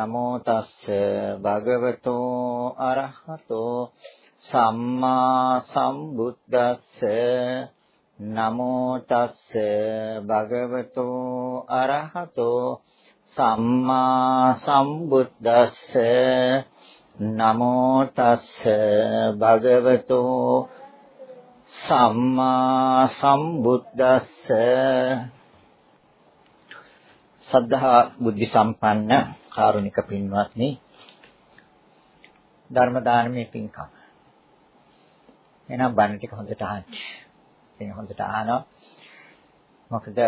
නමෝ තස්ස භගවතෝ අරහතෝ සම්මා සම්බුද්දස්ස. නමෝ තස්ස භගවතෝ අරහතෝ සම්මා සම්බුද්දස්ස. නමෝ තස්ස භගවතෝ සම්මා සම්බුද්දස්ස. සද්ධා බුද්ධ සම්පන්න කාරුණික පින්වත්නි ධර්ම දානමේ පින්කම් එහෙනම් බණ ටික හොඳට අහන්න. ඉතින් හොඳට අහනවා. මොකද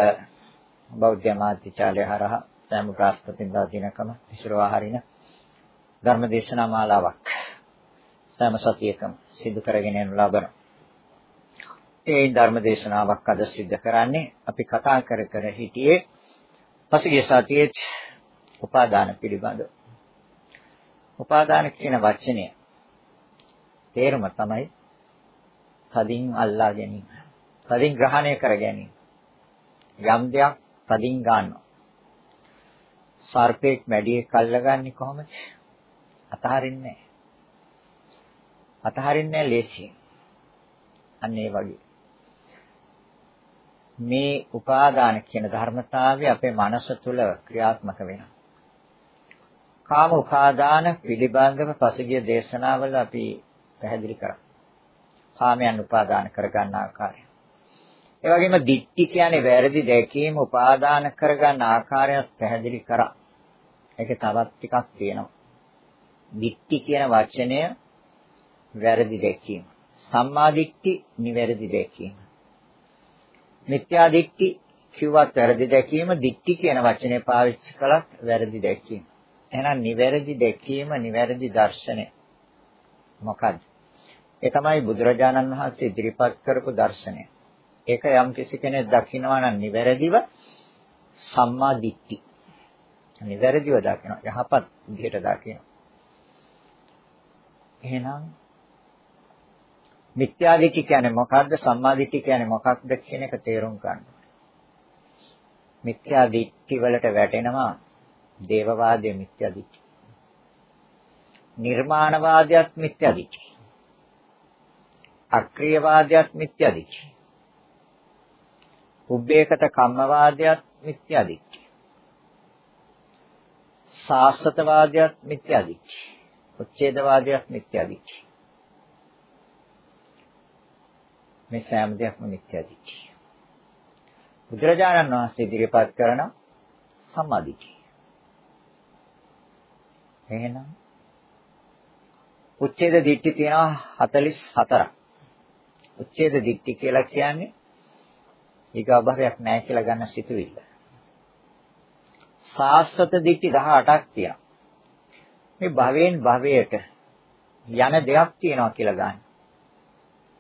බෞද්ධ මාධ්‍යාලය හරහා සෑම ප්‍රාස්පතින්දා දිනකම විසිරවා හරින ධර්ම දේශනා මාලාවක් සෑම සතියකම සිදු කරගෙන යනු ලබන. ඒ ධර්ම දේශනාවක් අද සිද්ධ කරන්නේ අපි කතා කර කර හිටියේ පසුගිය සතියේ උපාදාන පිළිබඳව. උපාදාන කියන වචනය තේරුම තමයි තදින් අල්ලා ගැනීම. තදින් ග්‍රහණය කර ගැනීම. යම් දෙයක් තදින් ගන්නවා. සර්පෙක් මැඩියෙක් අල්ලගන්නේ කොහොමද? අතහරින්නේ නැහැ. අතහරින්නේ නැහැ ලේසියෙන්. අන්න ඒ වගේ. මේ උපාදාන කියන ධර්මතාවය අපේ මනස තුල ක්‍රියාත්මක වෙනවා. කාම උපාදාන පිළිබඳව පසුගිය දේශනාවල අපි පැහැදිලි කරා. කාමයන් උපාදාන කරගන්න ආකාරය. ඒ වගේම දික්ටි කියන්නේ වැරදි දැකීම උපාදාන කරගන්න ආකාරයත් පැහැදිලි කරා. ඒකේ තවත් ටිකක් තියෙනවා. දික්ටි කියන වචනය වැරදි දැකීම. සම්මා දික්ටි නිවැරදි දැකීම. මිත්‍යා දික්ටි කිව්වත් වැරදි දැකීම, දික්ටි කියන වචනේ පාවිච්චි කළත් වැරදි දැකීම. එහෙනම් නිවැරදි දැකීම, නිවැරදි දර්ශනය මොකක්ද? ඒ තමයි බුදුරජාණන් වහන්සේ ඉදිරිපත් කරපු දර්ශනය. ඒක යම් කිසි කෙනෙක් දකිනවා නම් නිවැරදිව සම්මා දිට්ඨි. නිවැරදිව දකිනවා. යහපත් විදිහට දකිනවා. එහෙනම් මිත්‍යා දිට්ඨි කියන්නේ මොකක්ද? සම්මා දිට්ඨි කියන්නේ මොකක්ද කියන එක තේරුම් ගන්න. මිත්‍යා දිට්ඨි වලට වැටෙනවා දේවවාදය මිත්‍යා දිට්ඨි. නිර්මාණවාදයක් මිත්‍යා දිට්ඨි. අක්‍රීයවාදයක් මිත්‍යා දිට්ඨි. උබ්බේකත කම්මවාදයක් මිත්‍යා දිට්ඨි. සාස්වතවාදයක් මිත්‍යා දිට්ඨි. උච්ඡේදවාදයක් මිත්‍යා දිට්ඨි. මේ සෑම දෙයක්ම මිත්‍යා දිට්ඨි. බුදුරජාණන් වහන්සේ ඉදිරිපත් කරන සම්මාදිට්ඨිය. එහෙනම් උච්ඡේද දිට්ඨි තියෙනවා 44ක්. උච්ඡේද දිට්ඨි කියලා කියන්නේ ඊගාභාවයක් නැහැ කියලා ගන්න සිතුවිල්ල. සාස්වත දිට්ඨි 18ක් තියෙනවා. මේ භවයෙන් භවයට යන දෙයක් තියෙනවා කියලා ගන්න.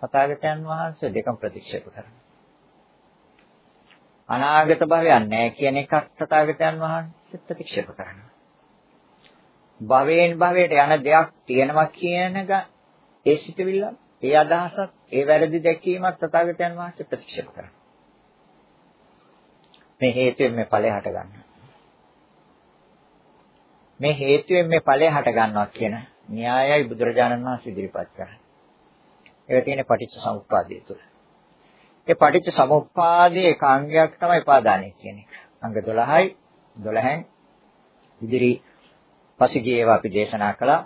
තථාගතයන් වහන්සේ දෙකම ප්‍රතික්ෂේප කරනවා. අනාගත භවයක් නැහැ කියන එකක් තථාගතයන් වහන්සේ ප්‍රතික්ෂේප කරනවා. භවයෙන් භවයට යන දෙයක් තියෙනවා කියන එක ඒ සිතවිල්ල ඒ අදහසත් ඒ වැරදි දැකීමත් තථාගතයන් වහන්සේ ප්‍රතික්ෂේප කරනවා. මේ හේතුවෙන් මේ ඵලය හට ගන්නවා. මේ හේතුවෙන් මේ ඵලය හට ගන්නවා කියන න්‍යායයි බුදුරජාණන් වහන්සේ ඉදිරිපත් කරන්නේ. ඒක තියෙන පටිච්ච සමුප්පාදය තුළ. ඒ පටිච්ච සමුප්පාදයේ එක අංගයක් තමයි උපාදානය කියන්නේ. අංග 12යි 12න් ඉදිරි පසුගිය ඒවා අපි දේශනා කළා.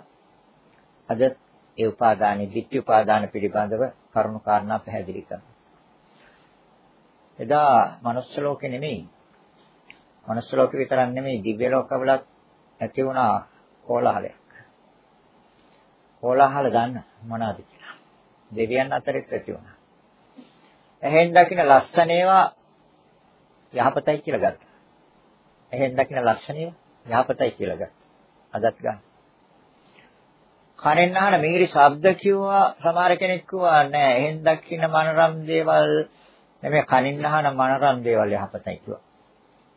අද ඒ උපාදානයේ ditthi උපාදාන පිළිබඳව කරුණු කාරණා පැහැදිලි කරනවා. එදා මනුස්ස ලෝකේ නෙමෙයි. මනුස්ස ලෝකේ විතරක් නෙමෙයි දිව්‍ය ලෝකවලත් ඇති වුණා කෝලාහලයක්. කෝලාහල ගන්න මොනවද කියලා. දෙවියන් අතරෙත් ඇති වුණා. එහෙන් දකින්න ලස්සන ඒවා යහපතයි කියලා ගත්තා. එහෙන් දකින්න ලස්සන ඒවා යහපතයි කියලා ගත්තා. අදත් ගන්න. කනෙන් අහන මිහිරි ශබ්ද කිව්වා සමහර කෙනෙක් කිව්වා නෑ එහෙන් දකින්න මනරම් දේවල් නෙමෙයි කනින් අහන මනරම් දේවල් යහපතයි කිව්වා.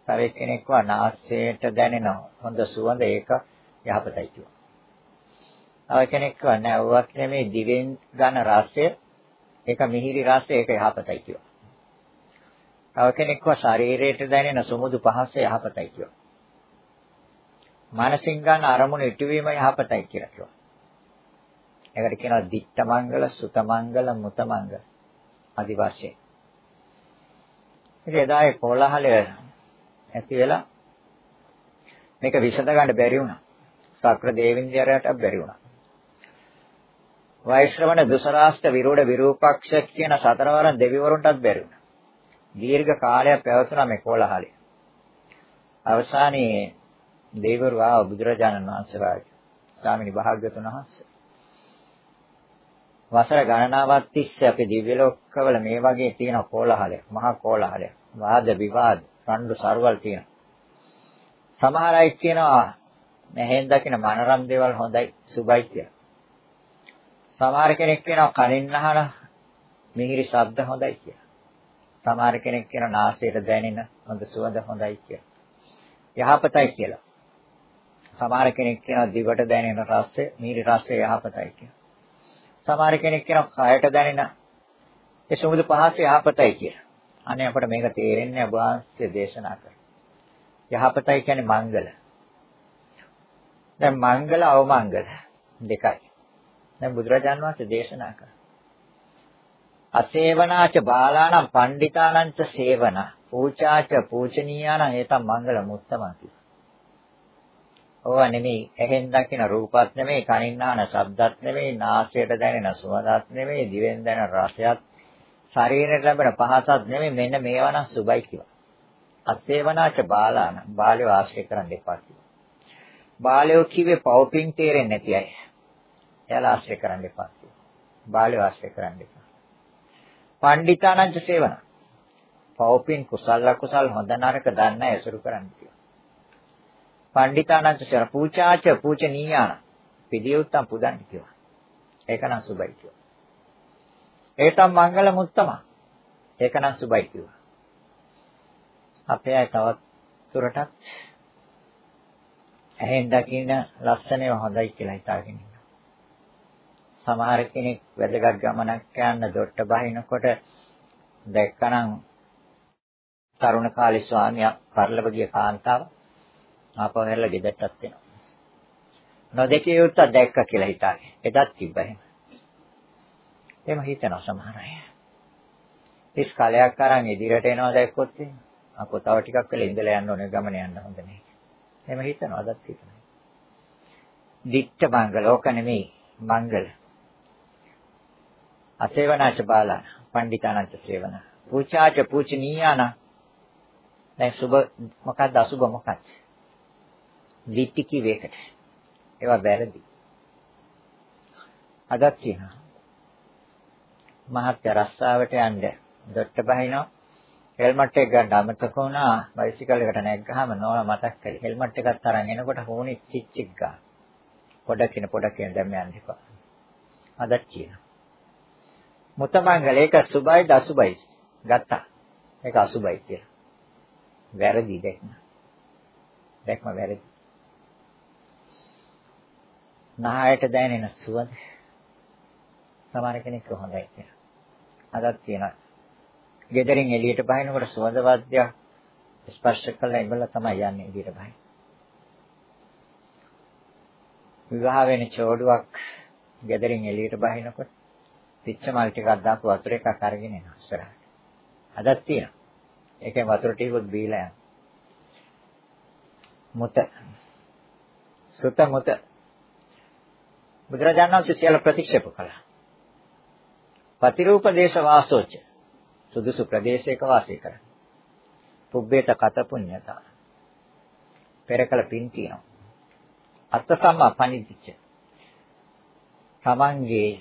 තව කෙනෙක් කිව්වා නාසයට දැනෙන හොඳ සුවඳ ඒක යහපතයි කිව්වා. තව කෙනෙක් කිව්වා නෑ ඔවත් නෙමෙයි දිවෙන් ගන්න රසය ඒක මිහිරි රසය ඒක යහපතයි කිව්වා. තව කෙනෙක් කිව්වා ශරීරයට දැනෙන සුමුදු පහස යහපතයි කිව්වා. මානසින් ගන්න අරමුණු ඉටුවීම යහපතයි කියලා කිව්වා. ඒකට කියනවා දිට්ඨ මංගල, සුත මංගල, මුත මංගල ආදි වශයෙන්. ඉතින් එදා ඒ කොලහලය ඇති වෙලා මේක විසඳ ගන්න බැරි වුණා. සක්‍ර දේවින්ද්‍රයාට බැරි වුණා. වෛශ්‍රවණ දුසරාෂ්ට විරෝධ විරූපක්ෂ කියන සතරවරන් දෙවිවරුන්ටත් බැරි වුණා. දීර්ඝ කාලයක් පැවතුණා මේ කොලහලය. අවසානයේ දෙවිවරු ආව බුදුරජාණන් වහන්සේලාට. ස්වාමීනි භාග්‍යතුන් වහන්සේ. වසර ගණනාවක් තිස්සේ අපේ දිව්‍ය ලෝකවල මේ වගේ තියෙන කෝලහලයක්, මහා කෝලහලයක්, වාද විවාද, රණ්ඩු සරුවල් තියෙනවා. සමහර අය කියනවා මෙහෙන් දකින මනරම් දේවල් හොඳයි, සුබයි කියලා. සමහර කෙනෙක් කියනවා කනින් අහන මිහිරි ශබ්ද හොඳයි කියලා. සමහර කෙනෙක් කියනවා නාසයට දැනෙන හොඳ සුවඳ හොඳයි කියලා. යහපතයි කියලා. සමහර කෙනෙක් කියනවා දිවට දැනෙන රසය, මිහිරි රසය යහපතයි කියලා. සමහර කෙනෙක් කියනවා කයට දැනෙන ඒ සුමුදු පහස යහපතයි කියලා. අනේ අපිට මේක තේරෙන්නේ අභාස්‍ය දේශනා කර. යහපතයි කියන්නේ මංගල. දැන් මංගල අවමංගල දෙකයි. දැන් බුදුරජාන් වහන්සේ දේශනා කරා. අසේවනාච බාලාණං පණ්ඩිතානං ච සේවන පූචාච පූජනීයාණං ඒතම් මංගල මුත්තමති. ඕවා නෙමෙයි ඇහෙන් දකින රූපත් නෙමෙයි කනින් අහන ශබ්දත් නෙමෙයි නාසයට දැනෙන සුවඳත් නෙමෙයි දිවෙන් දැනෙන රසයත් ශරීරයට ලැබෙන පහසත් නෙමෙයි මෙන්න මේවා නම් සුබයි කිව්වා. අසේවනාච බාලාන බාලය ආශ්‍රය කරන්න එපා කිව්වා. බාලයෝ කිව්වේ පවපින් තේරෙන්නේ නැති අය. එයාලා ආශ්‍රය කරන්න එපා කිව්වා. බාලයෝ ආශ්‍රය කරන්න එපා. පණ්ඩිතානංච සේවන. පවපින් කුසල කුසල් හොඳ නරක දන්න ඇසුරු කරන්න කිව්වා. පණ්ඩිතානංච සේවන පූජාච පූජනීයාන. පිළියුත්තම් පුදන්න කිව්වා. ඒක නම් සුබයි කිව්වා. ඒතම් මංගල මුත්තම. ඒක නම් සුබයි කිව්වා. අපේ අය තවත් තුරටත් ඇහෙන් දකින්න ලස්සනව හොඳයි කියලා හිතාගෙන ඉන්නවා. සමහර කෙනෙක් වැදගත් ගමනක් යන දොට්ට බහිනකොට දැක්කනම් තරුණ කාලේ ස්වාමියා පරලව ගිය කාන්තාව ආපහු හැරලා ගෙදරටත් එනවා. නොදැකිය යුත්තක් දැක්ක කියලා හිතාගෙන. එදත් තිබ්බා එහෙම. එහෙම හිතනවා සමහර අය. ඉස් කාලයක් අරන් ඉදිරියට එනවා දැක්කොත් අපෝ තව ටිකක් වෙලා ඉඳලා යන්න ඕනේ ගමන යන්න හොඳ නැහැ. එහෙම හිතනවා අදත් හිතනවා. දිට්ඨ මංගල ඕක නෙමෙයි මංගල. අසේවනාච බාලන පණ්ඩිතානන්ත සේවන. පූචාච පූචනීයාන දැන් සුබ මොකක්ද අසුබ මොකක්ද? දිට්ඨි කිවේකට. ඒවා වැරදි. අදත් කියනවා. මහත් රස්සාවට යන්න. දොට්ට බහිනවා. හෙල්මට් එක ගන්න අමතක වුණා. බයිසිකල් එකට නැග්ගාම නෝනා මතක් කළේ හෙල්මට් එකත් අරන් එනකොට හොනේ චිච්චික් ගා. පොඩක් කින පොඩක් කින දැන් යන්න එපා. අදත් කියන මුතමංගල ඒක සුබයි දසුබයි ගත්තා. ඒක අසුබයි කියලා. වැරදි දැක්ම. දැක්ම වැරදි. නහයට දැනෙන සුවඳ සමහර කෙනෙක් හොඳයි කියලා අදත් තියෙනවා. ගෙදරින් එළියට බහිනකොට සුවඳ වාද්‍යයක් ස්පර්ශ කළා ඉබල තමයි යන්නේ එළියට බහින. විවාහ වෙන චෝඩුවක් ගෙදරින් එළියට බහිනකොට පිච්ච මල් ටිකක් දාපු වතුර එකක් අරගෙන එනවා ඉස්සරහට. අදත් තියෙනවා. ඒකෙන් වතුර ටිකක් බීලා යනවා. මුත සුත මුත බුදුරජාණන් වහන්සේ සියල්ල ප්‍රතික්ෂේප කළා. පතිරූප දේශ වාසෝච සුදුසු ප්‍රදේශයක වාසය කරන්න. පුබ්බේත කත පුඤ්ඤතා. පෙරකල පින් තියෙනවා. අත්ත සම්මා පනිදිච්ච. තමන්ගේ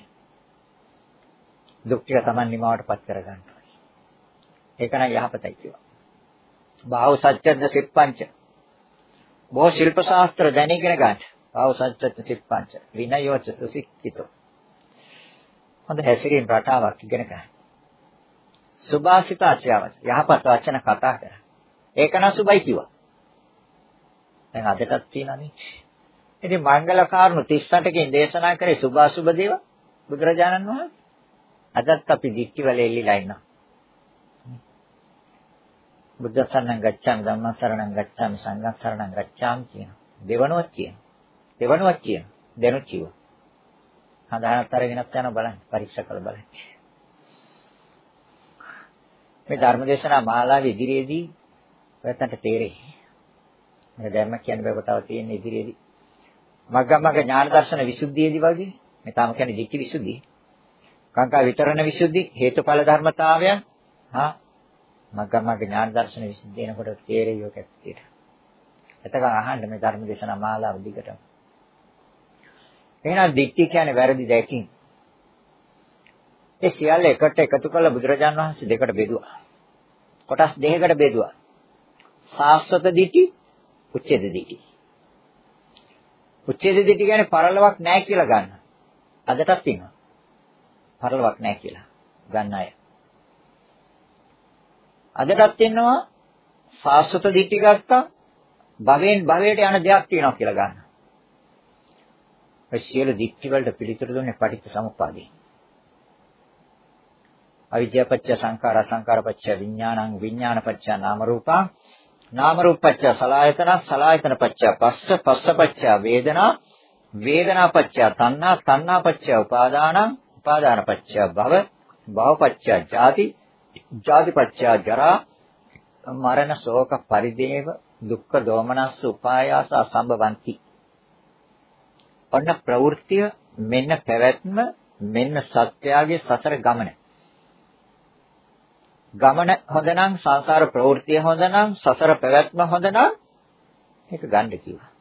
දුක් ටික තමන් නිමාවටපත් කර ගන්නවා. ඒක නම් යහපතයි කියනවා. බාහුව සත්‍යද්ද සිප්පංච. බොහෝ ශිල්ප ශාස්ත්‍ර දැනගෙන ගන්න. බාහුව සත්‍යද්ද සිප්පංච. විනයෝච සුසික්කිතෝ. හොඳ හැසිරීම රටාවක් ඉගෙන ගන්න. සුභාසිතාචයවච යහපත් වචන කතා කර. ඒක නම් සුබයි කිව්වා. දැන් අදටත් තියෙනනේ. ඉතින් මංගල කාරණු 38කින් දේශනා කරේ සුභාසුභ දේව බුදුරජාණන් වහන්සේ. අදත් අපි දික්ටි වල එල්ලිලා ඉන්නවා. බුද්ධ සරණං ගච්ඡාමි ධම්ම සරණං ගච්ඡාමි සංඝ සරණං ගච්ඡාමි කියනවා. දෙවනුවක් කියන. දෙවනුවක් කියන. දෙනුත් කිව්වා. හදානත් අරගෙනත් යනවා බලන්න. පරීක්ෂා කරලා බලන්න. මේ ධර්මදේශනා මාලාවේ ඉදිරියේදී ඔයයන්ට තේරෙයි. මේ ධර්ම කියන බව තව තියෙන ඉදිරියේදී. මග්ගමග්ග ඥාන දර්ශන විසුද්ධියේදී වගේ මේ තාම කියන්නේ දික්ටි විසුද්ධිය. කාංකා විතරණ විසුද්ධි හේතුඵල ධර්මතාවයන් හා මග්ගමග්ග ඥාන දර්ශන විසුද්ධිය එනකොට තේරෙයි ඔක ඇත්තට. එතකන් අහන්න මේ ධර්ම දේශනා මාලාව දිගටම. එහෙනම් දික්ටි කියන්නේ වැරදි දැකීම. ඒ සියල්ල එකට එකතු කරලා බුදුරජාන් වහන්සේ දෙකට බෙදුවා. කොටස් දෙකකට බෙදුවා. සාස්වත දිටි, උච්ඡේද දිටි. උච්ඡේද දිටි කියන්නේ පරලොවක් නැහැ කියලා ගන්න. අදටත් ඉන්නවා. පරලොවක් නැහැ කියලා ගන්න අය. අදටත් ඉන්නවා සාස්වත දිටි ගත්තා භවෙන් භවයට යන දෙයක් තියෙනවා කියලා ගන්න. ඒ සියලු දික්ටි වලට පිළිතුරු දුන්නේ පටිච්ච සමුප්පාදේ. අවිද්‍යාපච්ච සංඛාර සංඛාරපච්ච විඥානං විඥානපච්ච නාම රූපා නාම රූපපච්ච සලායතන සලායතනපච්ච පස්ස පස්සපච්ච වේදනා වේදනාපච්ච තණ්හා තණ්හාපච්ච උපාදානං උපාදානපච්ච භව භවපච්ච ජාති ජාතිපච්ච ජරා මරණ ශෝක පරිදේව දුක්ඛ දෝමනස්ස උපායාස අසම්භවಂತಿ ඔන්න ප්‍රවෘත්තිය මෙන්න පැවැත්ම මෙන්න සත්‍යයේ සසර ගමන ගමන හොඳනම් සංසාර ප්‍රවෘත්තිය හොඳනම් සසර පැවැත්ම හොඳනම් ඒක ගන්න කිව්වා.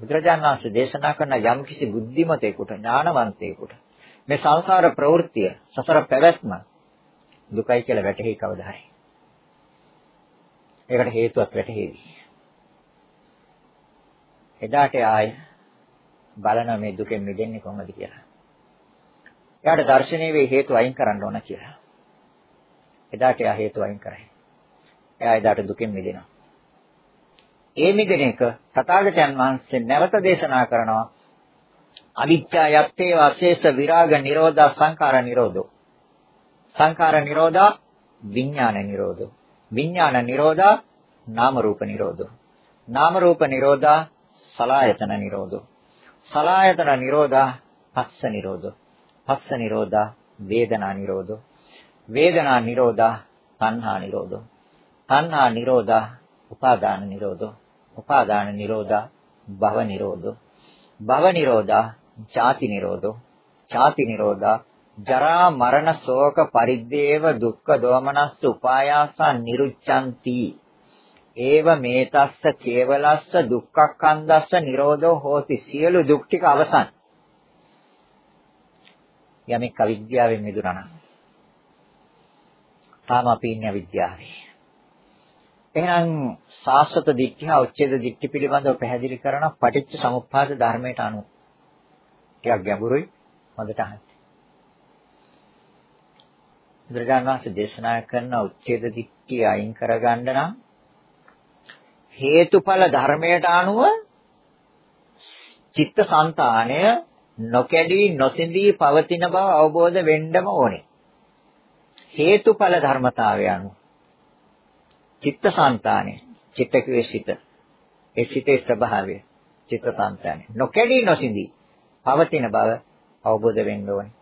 බුදුරජාණන් වහන්සේ දේශනා කරන යම් කිසි බුද්ධිමතේකට ඥානවන්තයෙකුට මේ සංසාර ප්‍රවෘත්තිය සසර පැවැත්ම දුකයි කියලා වැටහි කවදා හරි. ඒකට හේතුවක් වැටහෙවි. එදාට ආය බලන මේ දුකෙන් මිදෙන්නේ කොහොමද කියලා. එයාට දර්ශනීය වේ හේතු අයින් කරන්න ඕන කියලා. එදාට එයා හේතු අයින් කරයි. එයා එදාට දුකෙන් මිදෙනවා. ඒ මිදෙන එක තථාගතයන් වහන්සේ නැවත දේශනා කරනවා. අවිච්ඡා යත්තේ වාසේස විරාග නිරෝධා සංඛාර නිරෝධෝ. සංඛාර නිරෝධා විඥාන නිරෝධෝ. විඥාන නිරෝධා නාම රූප නිරෝධෝ. නාම රූප නිරෝධා සලායතන නිරෝධෝ. සලායතන නිරෝධා පස්ස නිරෝධෝ. පස්ස නිරෝධා වේදනා නිරෝධෝ. වේදනා නිරෝධා තණ්හා නිරෝධෝ තණ්හා නිරෝධා උපාදාන නිරෝධෝ උපාදාන නිරෝධා භව නිරෝධෝ භව නිරෝධා ජාති නිරෝධෝ ජාති නිරෝධා ජරා මරණ ශෝක පරිද්දේව දුක්ඛ දෝමනස්ස උපායාසා නිරුච්ඡanti ඒව මේතස්ස කේවලස්ස දුක්ඛක්ඛන්දස්ස නිරෝධෝ හෝති සියලු දුක් ටික අවසන් යමෙක් අවිද්‍යාවෙන් මිදුණා නම් තාම අපි ඉන්නේ අවිද්‍යාවේ. එහෙනම් සාස්වත දිට්ඨිය උච්ඡේද දිට්ඨි පිළිබඳව පැහැදිලි කරන පටිච්ච සමුප්පාද ධර්මයට අනුව. ටිකක් ගැඹුරුයි හොඳට අහන්න. බුදුරජාණන් වහන්සේ දේශනා කරන උච්ඡේද දිට්ඨිය අයින් කරගන්න නම් හේතුඵල ධර්මයට අනුව චිත්තසංතානය නොකැඩී නොසිඳී පවතින බව අවබෝධ වෙන්නම ඕනේ. හේතුඵල ධර්මතාවය අනුව. චිත්තසංතානෙ චිත්ත කියේ සිත. ඒ සිතේ ස්වභාවය චිත්තසංතානෙ නොකැඩී නොසිඳී පවතින බව අවබෝධ වෙන්න ඕනේ.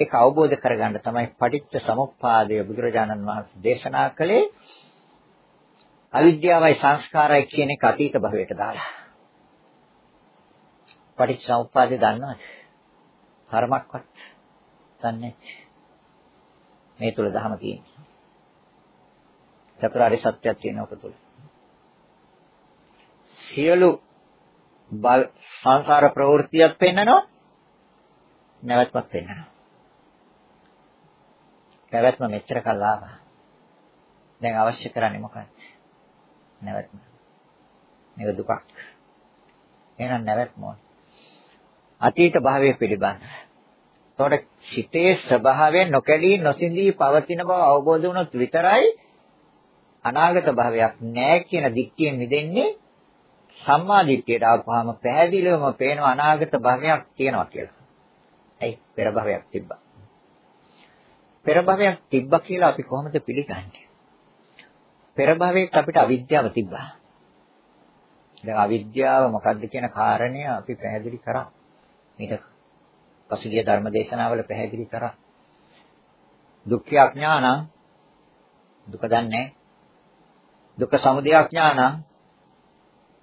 ඒක අවබෝධ කරගන්න තමයි පටිච්ච සමුප්පාදය බුදුරජාණන් වහන්සේ දේශනා කළේ. අවිද්‍යාවයි සංස්කාරයි කියන එක අතීත භවයට දාලා පටිච්ච සමුප්පාදය දන්නවද? කර්මක්වත් දන්නේ නැහැ. මේ තුල ධහම තියෙන්නේ. චතුරාර්ය සත්‍යයක් තියෙන ඔක තුල. සියලු සංසාර ප්‍රවෘත්තියක් පෙන්නනවා නැවැත්මක් පෙන්නනවා. නැවැත්ම මෙච්චර කල් ආවා. දැන් අවශ්‍ය කරන්නේ මොකක්ද? නැවැත්ම. මේක දුකක්. එහෙනම් නැවැත්ම අතීත භාවයේ පිළිබඳ. එතකොට සිතේ ස්වභාවයෙන් නොකැඩී නොසිඳී පවතින බව අවබෝධ වුණොත් විතරයි අනාගත භවයක් නැහැ කියන දික්තියෙන් මිදෙන්නේ සම්මා දිට්ඨියට ආවම පැහැදිලිවම පේනවා අනාගත භවයක් තියෙනවා කියලා. ඇයි පෙර භවයක් තිබ්බා. පෙර භවයක් තිබ්බා කියලා අපි කොහොමද පිළිගන්නේ? පෙර භවයක අපිට අවිද්‍යාව තිබ්බා. දැන් අවිද්‍යාව මොකක්ද කියන කාරණය අපි පැහැදිලි කරා. මේක පසුගිය ධර්ම දේශනාවල පැහැදිලි කරා. දුක්ඛ අඥානං දුක දන්නේ දුක්ඛ සමුදය අඥානං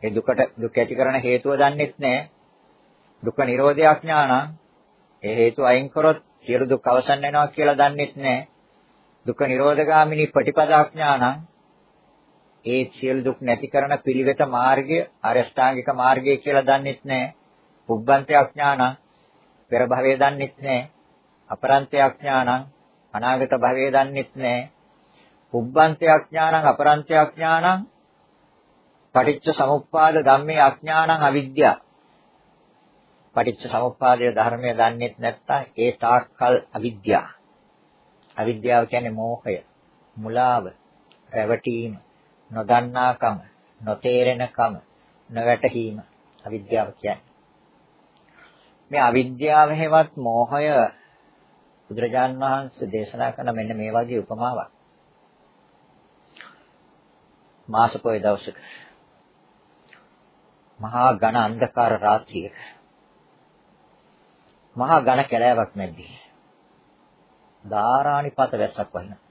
ඒ දුකට දුක ඇති කරන හේතුව දන්නෙත් නැහැ. දුක්ඛ නිරෝධය අඥානං ඒ හේතු අයින් කරොත් සියලු දුක් අවසන් වෙනවා කියලා දන්නෙත් නැහැ. දුක්ඛ නිරෝධගාමිනී ප්‍රතිපදාඥානං ඒ සියලු දුක් නැති කරන පිළිවෙත මාර්ගය අරෂ්ඨාංගික මාර්ගය කියලා දන්නෙත් නැහැ. පුබ්බන්තය ඥානං පෙර භවයේ දන්නෙත් නැහැ. අපරන්තය ඥානං අනාගත භවයේ දන්නෙත් නැහැ. පුබ්බන්තය ඥානං අපරන්තය ඥානං පටිච්ච සමුප්පාද ධම්මේ අඥානං අවිද්‍යාව. පටිච්ච සමුප්පාදයේ ධර්මය දන්නෙත් නැත්නම් ඒ තාක්කල් අවිද්‍යාව. අවිද්‍යාව කියන්නේ මෝහය, මුලාව, රැවටීම, නොදන්නාකම, නොතේරෙනකම, නොවැටහීම අවිද්‍යාව කියන්නේ. මේ අවිද්‍යාව හැවත් මෝහය බුදුරජාන් වහන්සේ දේශනා කරන මෙන්න මේ වගේ උපමාවක්. මාස පොය දවසක මහා ඝන අන්ධකාර රාත්‍රියක මහා ඝන කැලෑවක් මැද්දේ ධාරානිපත වැස්සක් වහිනවා.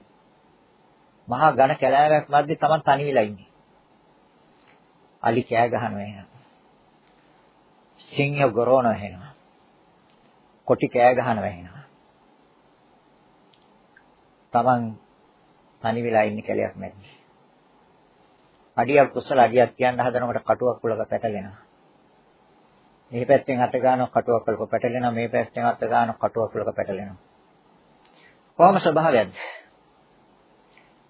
මහා ඝන කැලෑවක් මැද්දේ Taman තනි වෙලා ඉන්නේ. අලි කෑ ගහනවා එහෙනම්. සිංහ ගොරවන එහෙනම්. කොටි කෑ ගහනවා එහෙනම්. Taman තනි වෙලා ඉන්න කැලයක් මැද්දේ. අඩියක් කුසල අඩියක් කියන්න හදනකොට කටුවක් කුලක පැටලෙනවා. මේ පැත්තෙන් අත ගන්නවා කටුවක් කුලක පැටලෙනවා මේ පැත්තෙන් අත ගන්නවා කටුවක් කුලක පැටලෙනවා. කොහොම ස්වභාවයක්ද?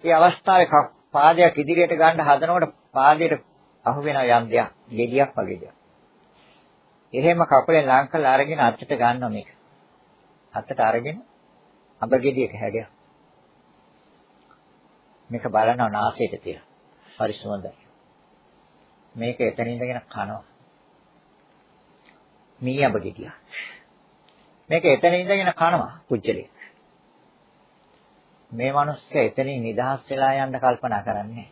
මේ අවස්ථාවේ පාදයක් ඉදිරියට ගන්න හදනකොට පාදයට අහු වෙන යම් දෙයක්, ගෙඩියක් වගේ දෙයක්. එහෙම කකුලෙන් ලං කරලා අරගෙන අතට ගන්නවා මේක. අතට අරගෙන අඹ ගෙඩියක හැඩයක්. මේක බලනවා නාසයට තියලා. පරිසුවඳයි. මේක එතන ඉඳගෙන කනවා. මී අඹ ගෙඩිය. මේක එතන ඉඳගෙන කනවා කුජලේ. මේ මිනිස්සු එතනින් නිදහස් වෙලා යන්න කල්පනා කරන්නේ.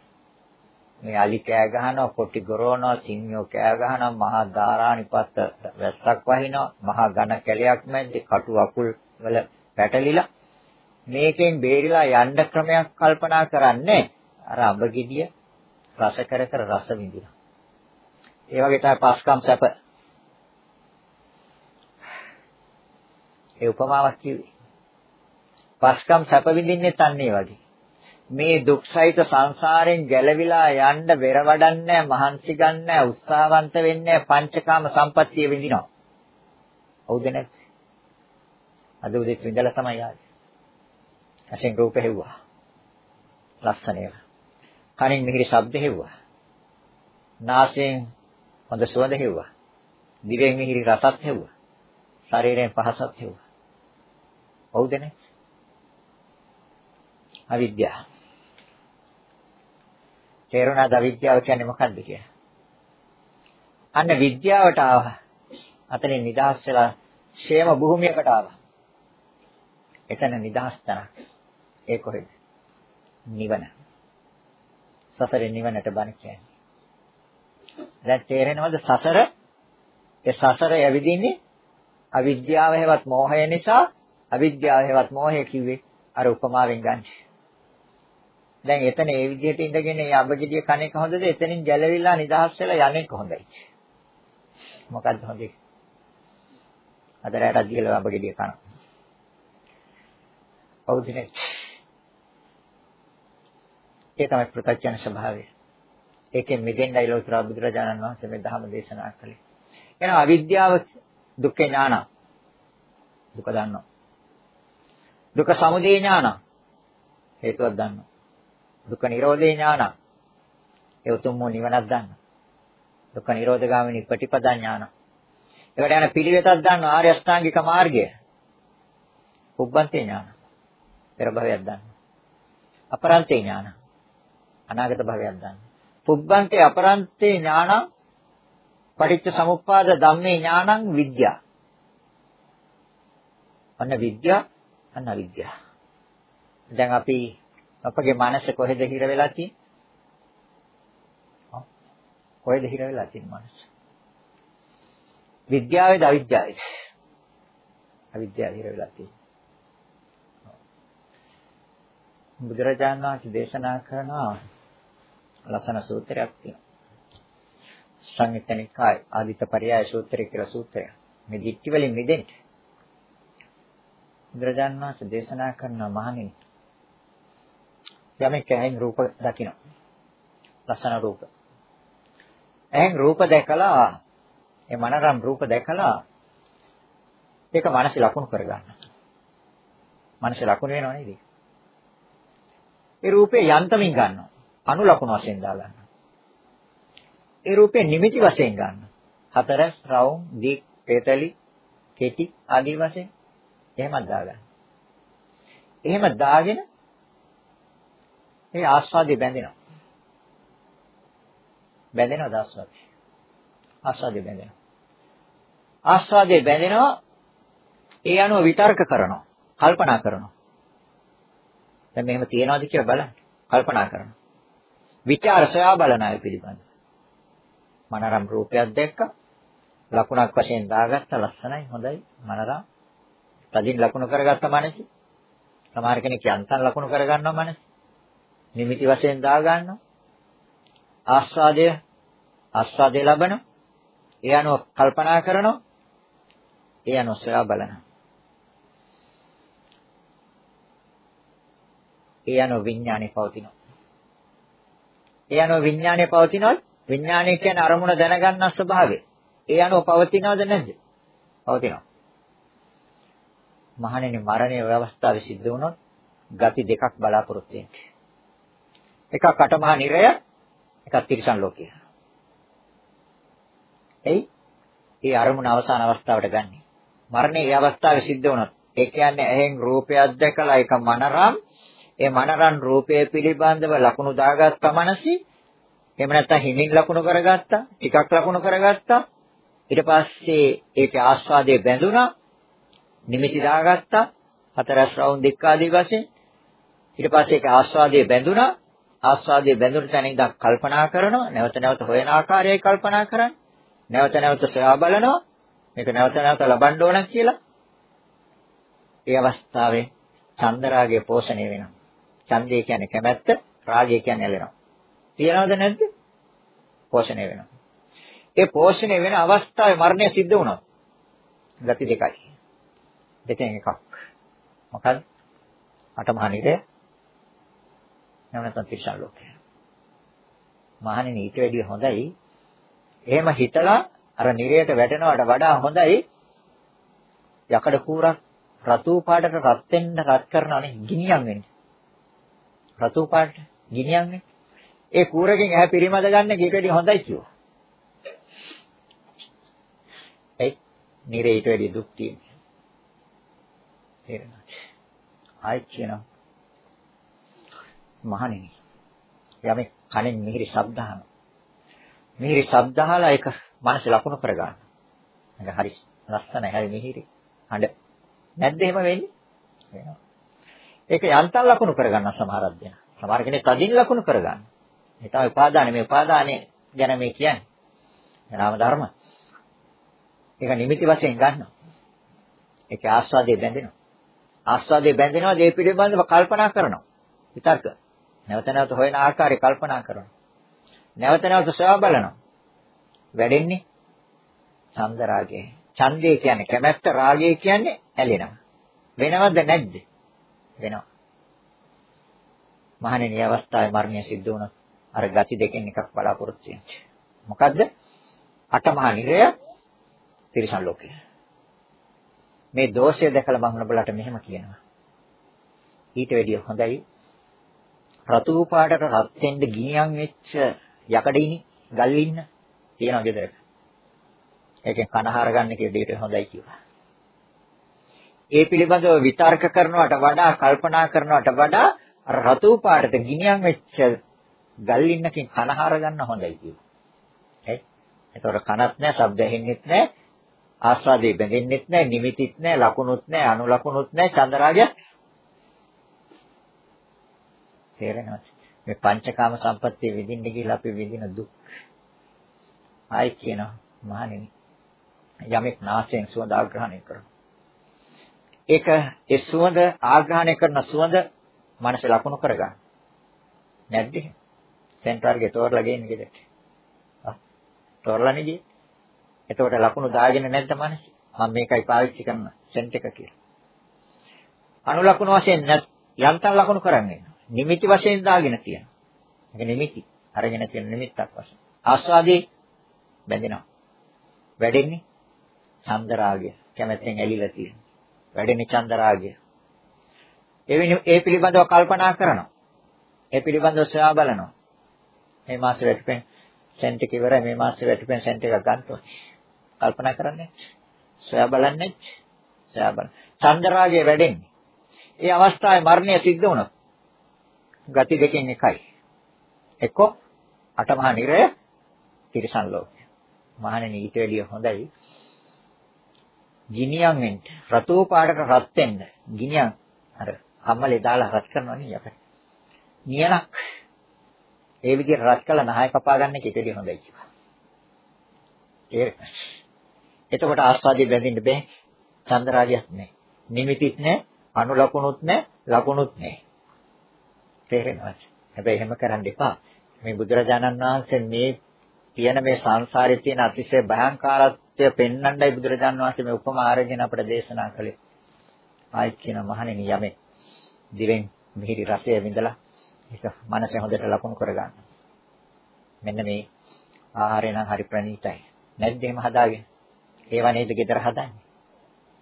මේ අලි කෑ ගහනවා, කොටි ගොරවනවා, සිංහයෝ කෑ ගහනවා, මහා ධාරානිපත්ත වැස්සක් වහිනවා, මහා ඝන කැලයක් මැද්දේ කටු අකුල් වල පැටලිලා මේකෙන් බේරිලා යන්න ක්‍රමයක් කල්පනා කරන්නේ අර අඹගෙඩිය රස කර කර රස විඳිනවා. ඒ වගේ තමයි පස්කම් සැප. ඒ උපමාවක් කිව්වේ. පස්කම් සැප විඳින්නේ තන්නේ වගේ. මේ දුක්සහිත සංසාරයෙන් ගැලවිලා යන්න වෙර වඩන්නේ මහන්සි ගන්නෑ උත්සාහවන්ත වෙන්නේ පංචකාම සම්පත්තිය විඳිනවා. හවුද නැත්? අද උදේ විඳලා තමයි ආවේ. ඇසෙන් රූප හෙව්වා. ලස්සනේව. කනින් මිහිරි ශබ්ද හෙව්වා. නාසයෙන් හොඳ සුවඳ හෙව්වා. දිවෙන් මිහිරි රසත් හෙව්වා. ශරීරයෙන් පහසත් හෙව්වා. හවුද නැත්? අවිද්‍යාව. තේරුණාද අවිද්‍යාව කියන්නේ මොකක්ද කියලා? අන්න විද්‍යාවට ආවා. අතනින් නිදහස් වෙලා ക്ഷേම භූමියකට ආවා. එතන නිදහස් තැනක්. ඒ කොහෙද? නිවන. සසරේ නිවනට බණ කියන්නේ. දැන් තේරෙනවද සසර? ඒ සසර යවිදින්නේ අවිද්‍යාව හේවත් මෝහය නිසා අවිද්‍යාව හේවත් මෝහය කිව්වේ අර උපමාවෙන් ගන්නේ. දැන් එතන ඒ විදිහට ඉඳගෙන මේ අබගිඩිය කණ එක හොඳද? එතනින් ගැලවිලා නිදහස් වෙලා යන්නේ කොහොඳයි? මොකද්ද හොඳේ? අද රැටක් ගිහලා අබගිඩිය කන. පෞදිනේ. ඒ තමයි ප්‍රත්‍යක්ෂ ස්වභාවය. ඒකෙන් මිදෙන්නයි ලෝතර බුදුරජාණන් වහන්සේ මේ ධර්ම දේශනා කළේ. එහෙනම් අවිද්‍යාව දුක්ඛ ඥාන. දුක දන්නවා. දුක සමුදය ඥාන. හේතුවක් දන්නවා. දුක්ඛ නිරෝධේ ඥාන. ඒ උතුම් වූ නිවනක් දන්න. දුක්ඛ නිරෝධගාමිනී ප්‍රතිපදා ඥාන. ඒකට යන පිළිවෙතක් දන්න ආර්ය අෂ්ටාංගික මාර්ගය. පුබ්බන්තේ ඥාන. පෙර භවයක් දන්න. අපරන්තේ ඥාන. අනාගත භවයක් දන්න. පුබ්බන්තේ අපරන්තේ ඥාන පටිච්ච සමුප්පාද ධම්මේ ඥානං විද්‍යා. අන්න විද්‍යා අන්න විද්‍යා. දැන් අපි අපගේ මනස කොහෙද හිර වෙලා තියෙන්නේ? කොහෙද හිර වෙලා තියෙන්නේ මනස? විද්‍යාවේද අවිද්‍යාවේද? අවිද්‍යාව හිර වෙලා තියෙන්නේ. බුදුරජාණන් වහන්සේ දේශනා කරන ලසන සූත්‍රයක් තියෙනවා. සංයුත්තනිකාය ආදිත පරයය සූත්‍රය කියලා සූත්‍රය. මේ දික්ටි වලින් මිදෙන්න. බුදුරජාණන් වහන්සේ දේශනා කරන මහණෙනි යමෙක් ඇහෙන් රූප දකිනවා. ලස්සන රූප. ඇහෙන් රූප දැකලා ඒ මනරම් රූප දැකලා ඒක මානසික ලකුණු කරගන්න. මානසික ලකුණු වෙනව නේද? ඒ රූපේ යන්තමින් ගන්නවා. අනු ලකුණු වශයෙන් දා ගන්නවා. ඒ රූපේ නිමිති වශයෙන් ගන්නවා. හතරස්, රවුම්, දික්, පෙතලි, කෙටි ආදී වශයෙන් එහෙමත් දාගන්න. එහෙම දාගෙන ඒ ආස්වාදේ බැඳෙනවා. බැඳෙනවද ආස්වාදේ? ආස්වාදේ බැඳෙනවා. ආස්වාදේ බැඳෙනවා ඒ අනුව විතර්ක කරනවා. කල්පනා කරනවා. දැන් මෙහෙම තියනවාද කියලා බලන්න. කල්පනා කරනවා. විචාර සොයා බලන අය පිළිබඳ. මනරම් රූපයක් දැක්ක ලකුණක් වශයෙන් දාගත්ත ලස්සනයි හොඳයි මනරම්. තදින් ලකුණු කරගත්ත මනසි. සමහර කෙනෙක් යන්තම් ලකුණු කරගන්නවා මනසි. නිමිති වශයෙන් දා ගන්නවා. ආස්වාදය ආස්වාදය ලබනවා. ඒ අනුව කල්පනා කරනවා. ඒ අනුව සොයා බලනවා. ඒ අනුව විඥානේ පවතිනවා. ඒ අනුව විඥානේ පවතිනොත් විඥානය කියන්නේ අරමුණ දැනගන්න ස්වභාවය. ඒ අනුව පවතිනවද නැද්ද? පවතිනවා. මහණෙනි මරණය අවස්ථාවේ සිද්ධ වුණොත් ගති දෙකක් බලාපොරොත්තු වෙන්නේ. එකක් අටමහා නිරය, එකක් තිරිසන් ලෝකය. එයි ඒ අරමුණ අවසාන අවස්ථාවට ගන්නෙ. මරණය ඒ අවස්ථාවේ සිද්ධ වුණොත් ඒ කියන්නේ ඇහෙන් රූපයක් දැකලා ඒක මනරම් ඒ මනරම් රූපය පිළිබඳව ලකුණු දාගත්ත මනසි එහෙම නැත්නම් හිමින් ලකුණු කරගත්තා ටිකක් ලකුණු කරගත්තා ඊට පස්සේ ඒකේ ආස්වාදයේ බැඳුනා නිමිති දාගත්තා හතරස් රවුම් දෙක ආදී වශයෙන් ඊට පස්සේ ඒක ආස්වාදයේ බැඳුනා ආස්වාදයේ බැඳුණු තැන ඉඳන් කල්පනා කරනවා නැවත නැවත හොයන ආකාරයයි කල්පනා කරන්නේ. නැවත නැවත සොයා බලනවා මේක නැවත නැවත ලබන්න ඕන කියලා. ඒ අවස්ථාවේ චන්දරාගයේ පෝෂණය වෙනවා. ඡන්දය කියන්නේ කැමැත්ත රාගය කියන්නේ ඇලෙනවා. තියනවද නැද්ද? පෝෂණය වෙනවා. ඒ පෝෂණය වෙන අවස්ථාවේ මරණය සිද්ධ වුණා. ගති දෙකයි. දෙකෙන් එකක්. මොකද අටමහා නිරය. එහෙම නැත්නම් තිරිසන් ලෝකය. මහණෙනි ඊට වැඩිය හොඳයි. එහෙම හිතලා අර නිරයට වැටෙනවට වඩා හොඳයි යකඩ කූරක් රතු පාටට රත් වෙන්න රත් කරනවනේ ගිනියම් වෙන්නේ. රතු පාට ගිනියම් වෙන්නේ. ඒ කූරකින් ඇහැ පිරිමද ගන්න ඊට වැඩිය හොඳයි කිව්වා. ඒ නිරේ ඊට වැඩිය දුක් තියෙනවා. තේරෙනවද? ආයි කියනවා මහණෙනි. යමෙක් කනෙන් මිහිරි ශබ්ද අහනවා මිහිරි ශබ්ද අහලා ඒක මනස ලකුණු කරගන්න. ඒක හරි ලස්සනයි හරි මිහිරි. හඬ නැද්ද එහෙම වෙන්නේ? වෙනවා. ඒක යන්තම් ලකුණු කරගන්න සමහරක් දෙනා සමහර කෙනෙක් තදින් ලකුණු කරගන්න. ඒ තමයි උපාදාන මේ උපාදානේ ගැන මේ කියන්නේ. නාම ධර්ම. ඒක නිමිති වශයෙන් ගන්නවා. ඒකේ ආස්වාදයේ බැඳෙනවා. ආස්වාදයේ බැඳෙනවා. ඒ පිළිබඳව කල්පනා කරනවා. විතර්ක. නැවත නැවත හොයන ආකාරය කල්පනා කරනවා. නැවත නැවත සොයා බලනවා. වැඩෙන්නේ ඡන්ද රාගය. ඡන්දය කියන්නේ කැමැත්ත රාගය කියන්නේ ඇලෙනවා. වෙනවද නැද්ද? වෙනවා. මහණෙනි අවස්ථාවේ මරණය සිද්ධ වුණොත් අර ගති දෙකෙන් එකක් බලාපොරොත්තු වෙන්නේ. මොකද්ද? අටමහා නිරය තිරිසන් ලෝකය. මේ දෝෂය දැකලා මම ඔබලට මෙහෙම කියනවා. ඊට වැඩිය හොඳයි රතු පාටට රත් වෙන්න ගිනියම් වෙච්ච යකඩිනි ගල් ඉන්න තියෙනවා ගෙදර. ඒකෙන් කනහර ගන්න කියන දෙයට හොඳයි කිව්වා. ඒ පිළිබඳව විතර්ක කරනවට වඩා කල්පනා කරනවට වඩා අර රතු පාටට ගිනියම් වෙච්ච ගල් ඉන්නකින් කනහර ගන්න හොඳයි කිව්වා. හරි? ඒතකොට කනත් නැහැ, ශබ්ද ඇහෙන්නෙත් නැහැ, ආස්වාදේ බැඳෙන්නෙත් නැහැ, නිමිතිත් නැහැ, ලකුණුත් නැහැ, අනු ලකුණුත් නැහැ, චන්දරාගය තේරෙනවද? මේ පංචකාම සම්පත්තිය විඳින්න ගිහිල්ලා අපි විඳින දුක්. ආයි කියනවා මහණෙනි යමෙක් නාසයෙන් සුවඳ ආග්‍රහණය කරනවා. ඒක ඒ සුවඳ ආග්‍රහණය කරන සුවඳ මනස ලකුණු කරගන්න. නැද්ද? සෙන්ටර්ගේ තෝරලා ගේන්නේ ගෙදරට. ආ තෝරලා නෙගියේ. එතකොට ලකුණු දාගෙන නැද්ද මනස? මම මේකයි පාවිච්චි කරන සෙන්ට් එක කියලා. අනු ලකුණු වශයෙන් යන්තම් ලකුණු කරන්නේ. නිමිති වශයෙන් දාගෙන තියෙනවා. ඒක නිමිති. අරගෙන තියෙන නිමිත්තක් වශයෙන්. ආස්වාදී බැඳෙනවා. වැඩෙන්නේ චන්ද රාගය. කැමැත්තෙන් ඇලිලා තියෙනවා. වැඩෙන්නේ චන්ද රාගය. එවෙනි ඒ පිළිබඳව කල්පනා කරනවා. ඒ පිළිබඳව සොයා බලනවා. මේ මාසේ වැටෙපෙන් සෙන්ට් එක ඉවරයි මේ මාසේ වැටෙපෙන් සෙන්ට් එකක් ගන්න ඕනේ. කල්පනා කරන්නේ. සොයා බලන්නේ. සොයා බලන. චන්ද රාගය වැඩෙන්නේ. ඒ අවස්ථාවේ මරණය සිද්ධ වුණොත් ගති දෙකෙන් එකයි. එක්ක අටමහා නිරය තිරිසන් ලෝකය. මහණෙනි ඊට වැඩිය හොඳයි. ගිනියම් වෙන්න රතෝ පාටට රත් වෙන්න ගිනියම් අර කම්මලේ දාලා රත් කරනවා නේ අපිට. නියනක් ඒ විදිහට රත් කළා නහය කපා ගන්න එක ඊට වැඩිය හොඳයි කිව්වා. ඒක. එතකොට ආස්වාදී බැඳින්න බෑ. චන්දරාගයක් නැහැ. නිමිතිත් නැහැ. අනු ලකුණුත් නැහැ. ලකුණුත් නැහැ. තේරෙනවද? හැබැයි එහෙම කරන්න එපා. මේ බුදුරජාණන් වහන්සේ මේ තියෙන මේ සංසාරේ තියෙන අතිශය භයංකාරත්වය පෙන්වන්නයි බුදුරජාණන් වහන්සේ මේ උපමා ආරගෙන අපට දේශනා කළේ. ආයි කියන මහණෙනි යමේ දිවෙන් මිහිරි රසය විඳලා ඒක මනසේ හොඳට ලකුණු කරගන්න. මෙන්න මේ ආහාරය නම් හරි ප්‍රණීතයි. නැද්ද එහෙම හදාගෙන? ඒව නේද ගෙදර හදන්නේ.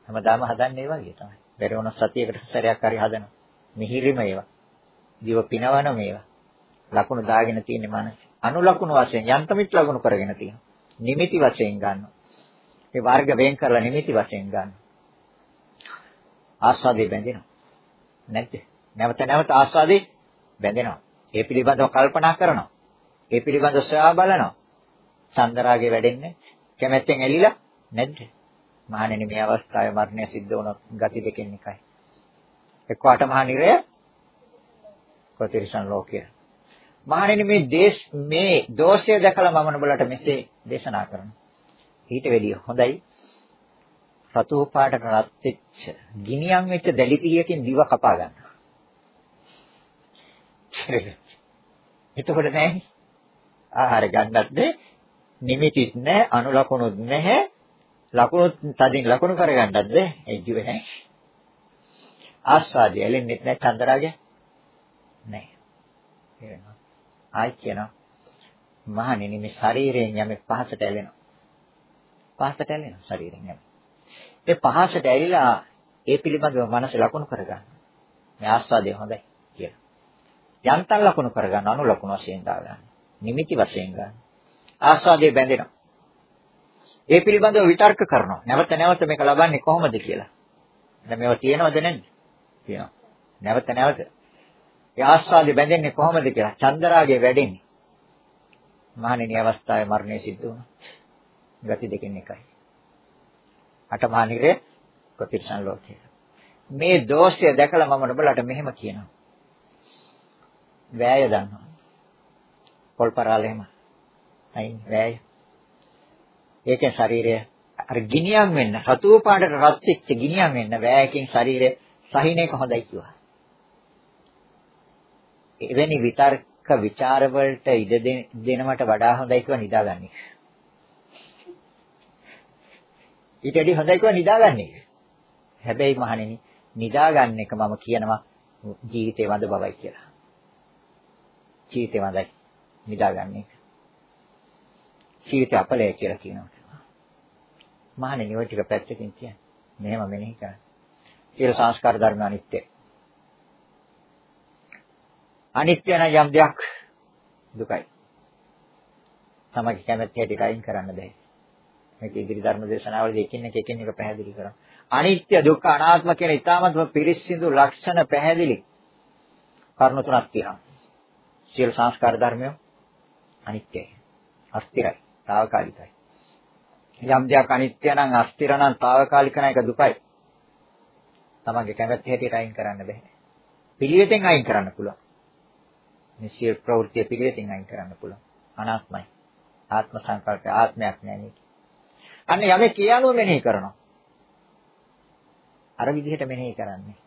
හැමදාම හදන්නේ ඒ වගේ තමයි. බැරි වුණ සතියකට සැරයක් හරි හදනවා. මිහිරිම ඒවා. දිව පිනවන මේවා. ලකුණු දාගෙන තියෙන මනස. අනු ලකුණු වශයෙන් යන්තමිත් ලකුණු කරගෙන තියෙනවා. නිමිති වශයෙන් ගන්නවා. මේ වර්ග වෙන් කරලා නිමිති වශයෙන් ගන්නවා. ආස්වාදේ බැඳෙනවා. නැද්ද? නැවත නැවත ආස්වාදේ බැඳෙනවා. ඒ පිළිබඳව කල්පනා කරනවා. ඒ පිළිබඳව සොයා බලනවා. චන්දරාගේ වැඩෙන්නේ කැමැත්තෙන් ඇලිලා නැද්ද? මහණෙනි මේ අවස්ථාවේ මරණය සිද්ධ වුණොත් ගති දෙකෙන් එකයි. එක්ක අටමහා නිරය කොතිරිසන් ලෝකය. මහණෙනි මේ දේශ මේ දෝෂය දැකලා මම නුඹලට මෙසේ දේශනා කරනවා. ඊට වැඩිය හොඳයි. රතු පාටට රත් වෙච්ච ගිනියම් වෙච්ච දැලිපියකින් දිව කපා ගන්න. එතකොට නෑ. ආහාර ගන්නත් නිමිතිත් නෑ අනු ලකුණුත් නැහැ. ලකුණුත් තදින් ලකුණු කරගන්නත් බෑ ඒ ජීව නැහැ ආස්වාදය එලෙන්නෙත් නැහැ චන්දරාගය. නැහැ තේරෙනවද? ආයි කියනවා. මහණෙනි මේ ශරීරයෙන් යමෙක් පහසට ඇලෙනවා. පහසට ඇලෙනවා ශරීරයෙන් යමෙක්. ඒ පහසට ඇලිලා ඒ පිළිබඳව මනස ලකුණු කරගන්න. මේ ආස්වාදය හොඳයි කියලා. යන්තම් ලකුණු කරගන්න අනු ලකුණු වශයෙන් දාගන්න. නිමිති වශයෙන් ගන්න. ආස්වාදයේ බැඳෙනවා. ඒ පිළිබඳව විතර්ක කරනවා. නැවත නැවත මේක ලබන්නේ කොහොමද කියලා. දැන් මේවා තියෙනවද නැද්ද තියෙනවා. නැවත නැවත. ඒ ආස්වාදේ බැඳෙන්නේ කොහොමද කියලා චන්දරාගය වැඩෙන්නේ. මහණෙනි අවස්ථාවේ මරණය සිද්ධ වුණා. ගති දෙකෙන් එකයි. අටමහා නිරේ ප්‍රතිසං ලෝකය. මේ දෝෂය දැකලා මම ඔබලට මෙහෙම කියනවා. වෑය දන්නවා. පොල්පරාල එහෙම. අයින් වෑය. ඒකේ ශරීරය අර ගිනියම් වෙන්න, රතු පාටට රත් වෙච්ච ගිනියම් වෙන්න වෑයකින් ශරීරය සහින එක හොඳයි කිව්වා. එවැනි විතර්ක ਵਿਚාර වලට ඉඩ දෙනවට වඩා හොඳයි කියලා නිදාගන්නේ. ඊට වඩා හොඳයි කියලා නිදාගන්නේ. හැබැයි මහණෙනි නිදාගන්න එක මම කියනවා ජීවිතේ වඳ බවයි කියලා. ජීවිතේ වඳයි නිදාගන්න එක. ජීවිතය අපලය කියලා කියනවා. මහණෙනි ඔය ටික පැත්තකින් තියන්න. මෙහෙම මෙනෙහි කරන්න. සියලු සංස්කාර ධර්ම අනිත්‍යයි. අනිත්‍ය නම් යම් දෙයක් දුකයි. තමයි කැමැත්ත හැටියට අයින් කරන්න බෑ. මේක ඉදිරි ධර්ම දේශනාවලදී එකින් එක එකින් එක පැහැදිලි කරනවා. අනිත්‍ය දුක්ඛ අනාත්ම කියන ඊටාමත්ම පිරිසිදු ලක්ෂණ පැහැදිලි කරුණු තුනක් තියෙනවා. සියලු සංස්කාර ධර්මය අනිත්‍යයි. අස්තිරයි. తాවකාලිකයි. යම් දෙයක් අනිත්‍ය නම් අස්තිර නම් తాවකාලික නම් ඒක දුකයි. තමන්ගේ කැමැත්ත හැටියට අයින් කරන්න බෑ. පිළිවෙතෙන් අයින් කරන්න පුළුවන්. මේ සියලු ප්‍රවෘත්ති පිළිවෙතින් අයින් කරන්න පුළුවන්. අනාත්මයි. ආත්ම සංකල්පය ආත්මයක් නැහැ අන්න යමේ කියනුව මෙනෙහි කරනවා. අර විදිහට මෙනෙහි කරන්නේ.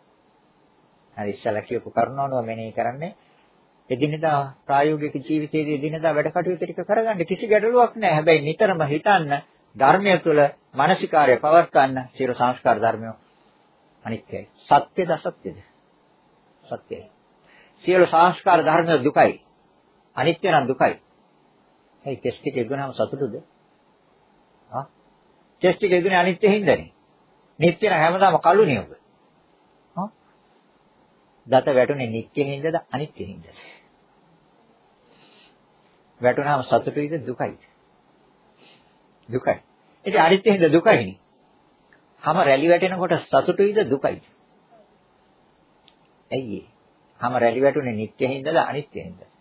හරි ඉස්සලා කියපු කරුණානුව මෙනෙහි කරන්නේ එදිනෙදා ප්‍රායෝගික ජීවිතයේදී එදිනෙදා වැඩ කටයුතු ටික කරගන්න කිසි ගැටලුවක් නැහැ. හැබැයි නිතරම හිතන්න ධර්මය තුළ මානසිකාර්ය පවත්වන්න සියලු සංස්කාර ධර්මය අනිත්‍යයි. සත්‍යද අසත්‍යද? සත්‍යයි. සියලු සංස්කාර ධර්ම දුකයි. අනිත්‍ය නම් දුකයි. ඒ ටෙස්ට් එක ඉදුණාම සතුටුද? ආ? ටෙස්ට් එක ඉදුණේ අනිත්‍ය හින්දානේ. නිත්‍ය නම් හැමදාම කළුනේ ඔබ. ආ? දත වැටුනේ නිත්‍ය හින්දාද අනිත්‍ය හින්දාද? වැටුණාම සතුටුයිද දුකයිද? දුකයි. ඉතින් අනිත්‍ය හින්දා දුකයිනේ. හැම රැලි වැටෙනකොට සතුටුයිද දුකයිද? ඇයි ඒ? හැම රැලි වැටුනේ නිත්‍ය හින්දාද අනිත්‍ය හින්දාද?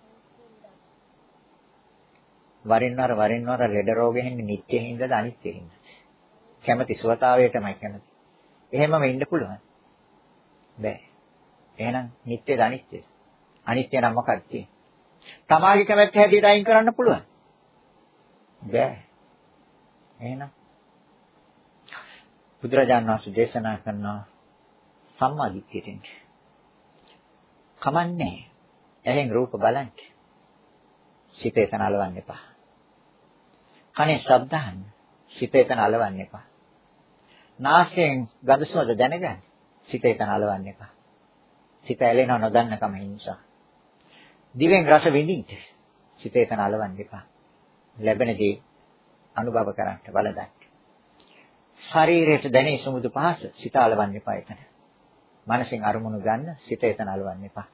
වරින් වර වරින් වර ලෙඩ රෝගෙන් නිත්‍ය හින්දාද අනිත්‍ය හින්දාද? කැමැති සුවතාවයටමයි කැමැති. එහෙමම ඉන්න පුළුවන්. බෑ. එහෙනම් නිත්‍යද අනිත්‍යද? අනිත්‍ය නම් මොකක්ද තියෙන්නේ? තමාගේ කැමැත්ත හැටියට අයින් කරන්න පුළුවන්. බෑ. එහෙනම් බුදුරජාණන් වහන්සේ දේශනා කරන සම්මා දිට්ඨියෙන් කමන්නේ එහෙන් රූප බලන්න. සිතේ තන අලවන්න එපා. කනේ ශබ්ද අහන්න. සිතේ තන අලවන්න එපා. නාසයෙන් ගඳ සුවඳ දැනගන්න. සිතේ තන අලවන්න එපා. සිත ඇලෙනව නොදන්න කම නිසා දිවෙන් රස විඳින්න. සිතේ තන අලවන්න එපා. ලැබෙන දේ අනුභව කරන්න බලදන්න. ශරීරයට දැනේ සමුදු පහස සිත අලවන්න එපා එතන. මනසෙන් අරමුණු ගන්න සිත එතන අලවන්න එපා.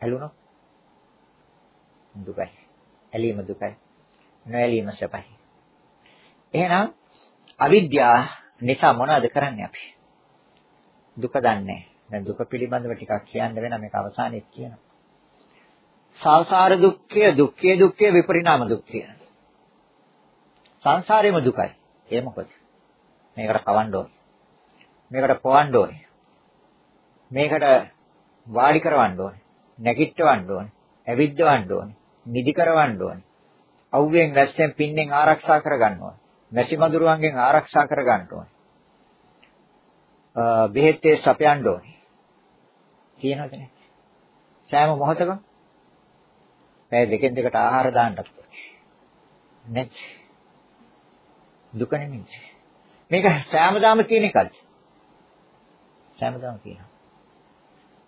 ඇලුනොත් දුකයි. ඇලීම දුකයි. නොඇලීම සැපයි. එහෙනම් අවිද්‍යාව නිසා මොනවද කරන්නේ අපි? දුක දන්නේ. දැන් දුක පිළිබඳව ටිකක් කියන්න වෙන මේක අවසානයේ කියනවා. සංසාර දුක්ඛය, දුක්ඛය දුක්ඛය විපරිණාම දුක්ඛය. සංසාරේම දුකයි. ඒ මොකද? මේකට කවන්න ඕනේ. මේකට පොවන්න ඕනේ. මේකට වාඩි කරවන්න ඕනේ. නැගිටවන්න ඕනේ. ඇවිද්දවන්න ඕනේ. නිදි කරවන්න ඕනේ. අවුවෙන් වැස්සෙන් පින්නෙන් ආරක්ෂා කරගන්න ඕනේ. මැසි මදුරුවන්ගෙන් ආරක්ෂා කරගන්න ඕනේ. බෙහෙත්තේ සපයන්න ඕනේ. කියනවද නේ? සෑම මොහොතකම පැය දෙකෙන් දෙකට ආහාර දාන්නත් ඕනේ. නැත් දුක නෙමෙයි. මේක සෑමදාම තියෙන එකක්ද? සෑමදාම තියෙනවා.